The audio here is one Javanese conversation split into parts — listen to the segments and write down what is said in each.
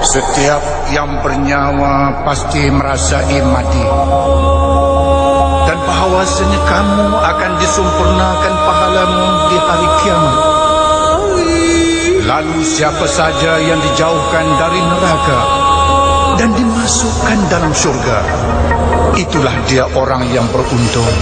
Setiap yang bernyawa pasti merasai mati. Dan bahawasanya kamu akan disempurnakan pahalamu di hari kiamat. Lalu siapa saja yang dijauhkan dari neraka dan dimasukkan dalam syurga, itulah dia orang yang beruntung.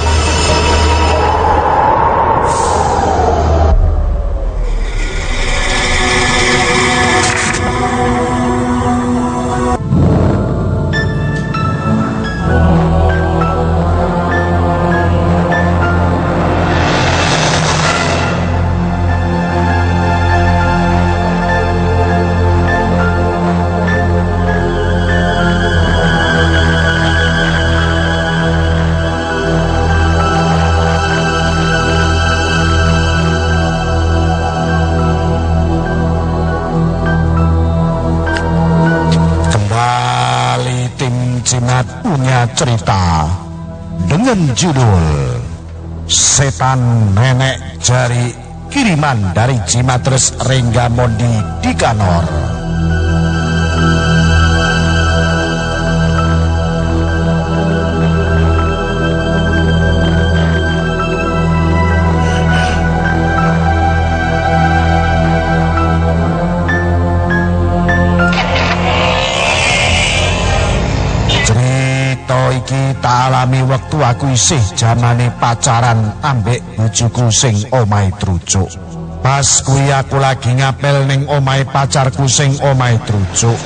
Dengan judul Setan Nenek Jari kiriman dari Cimatres Rengga Mondi di Kanor. Aku isih jamane pacaran ambek bojoku sing omahe trucuk. Pas kuwi aku lagi ngapel ning omahe pacarku sing omahe trucuk.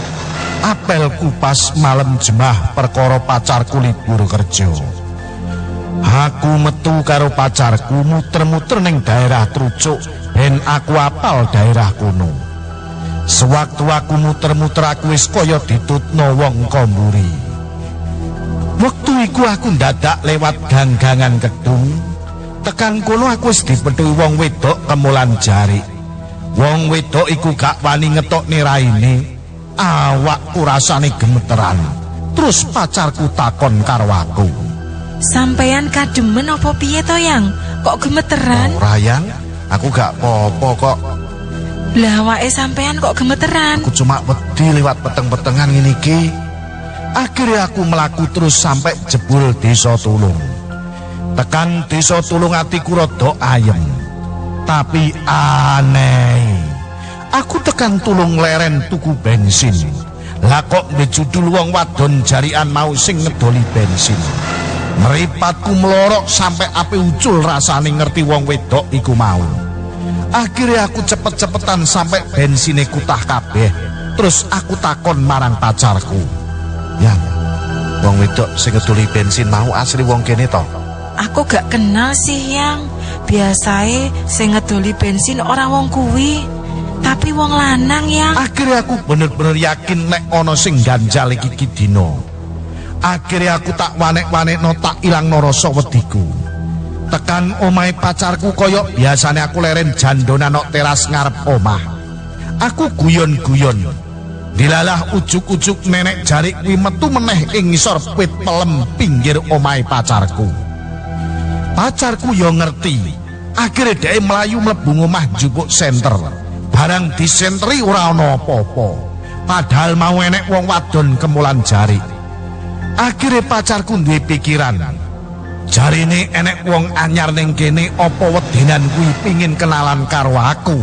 Apelku pas malam jemah perkara pacarku libur kerja. Aku metu karo pacarku muter-muter ning daerah trucuk ben aku apal daerah kuno. Sewaktu aku muter-muter aku wis kaya ditutno wong komburi. Waktu iku aku ndadak lewat ganggangan gedung. Tekan kono aku wis dipethuki wong wedok kemulan jari. Wong wedok iku gak wani ngetokne raine. Awakku rasane gemeteran. Terus pacarku takon karo aku. Sampean kademen apa piye to, Yang? Kok gemeteran? Ora yang, aku gak popo kok. Lah awake sampean kok gemeteran? Aku cuma wedi lewat peteng-petengan ngene iki. Akhirnya aku melaku terus sampai jebul desa tulung. Tekan desa tulung atiku rada ayem. Tapi aneh. Aku tekan tulung leren tuku bensin. Lah kok judul wong wadon jarian mau sing ngedoli bensin. Meripatku melorok sampai api ucul rasane ngerti wong wedok iku mau. Akhirnya aku cepet-cepetan sampai bensinnya kutah kabeh. Terus aku takon marang pacarku. Yang, wong wedok sing ngedoli bensin mau asli wong kene to. Aku gak kenal sih, Yang. Biasae sing ngedoli bensin orang wong kuwi. Tapi wong lanang, Yang. Akhirnya aku bener-bener yakin nek ono sing ganjal iki iki dino. Akhirnya aku tak wanek-wanek no tak ilang no rasa wediku. Tekan omai pacarku koyok biasanya aku leren jandonan nok teras ngarep omah. Aku guyon-guyon. Dilalah ujuk-ujuk nenek jari kuwi metu meneh ing ngisor pelem pinggir omai pacarku. Pacarku yo ngerti. Akhirnya dia melayu mlebu omah jupuk senter. Barang disenteri ora ana apa-apa. Padahal mau enek wong wadon kemulan jari. Akhirnya pacarku duwe pikiran. Jarine enek wong anyar ning kene apa wedinan kuwi pingin kenalan karo aku.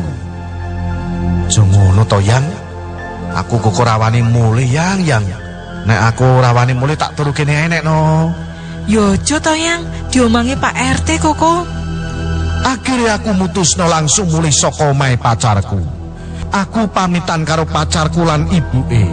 Jo ngono to, Yang. Aku kok ora wani mulih, Yang, Yang. Nek aku ora wani mulih tak turu kene enek no. Yojo to, Yang. Diomangi Pak RT koko. Akhirnya aku mutusno langsung mulih saka omahe pacarku. Aku pamitan karo pacarku lan ibuke.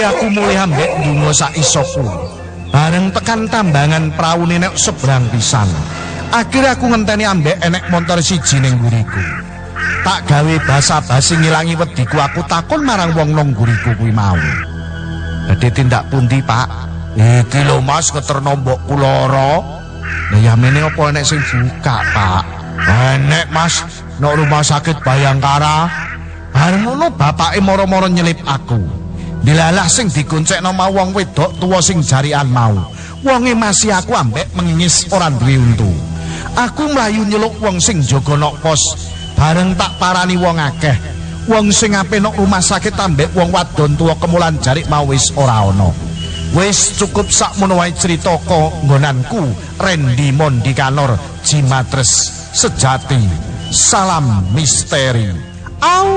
Akhirnya aku mulai ambek dungo sak isoku. Bareng tekan tambangan praune nek seberang pisan. Akhirnya aku ngenteni ambek enek motor siji ning guriku. Tak gawe basa-basi ngilangi wediku aku takon marang wong nang guriku kuwi mau. Dadi tindak pundi, Pak? Iki lho Mas keterno mbokku lara. Lah ya mene apa enek sing buka, Pak? Enek Mas, nok rumah sakit Bayangkara. Bareng ngono bapake moro-moro nyelip aku. Dilalah sing dikuncekno mau wong wedok tuwa sing jarian mau. Wonge masih aku ambek mengis ora duwe untu. Aku mlayu nyeluk wong sing jaga nok pos. Bareng tak parani wong akeh. Wong sing ape nok rumah sakit ambek wong wadon tuwa kemulan jarik mau wis ora ana. Wis cukup sakmono wae crita nggonanku Randy Mondi Kanor Jimatres sejati. Salam misteri. Au.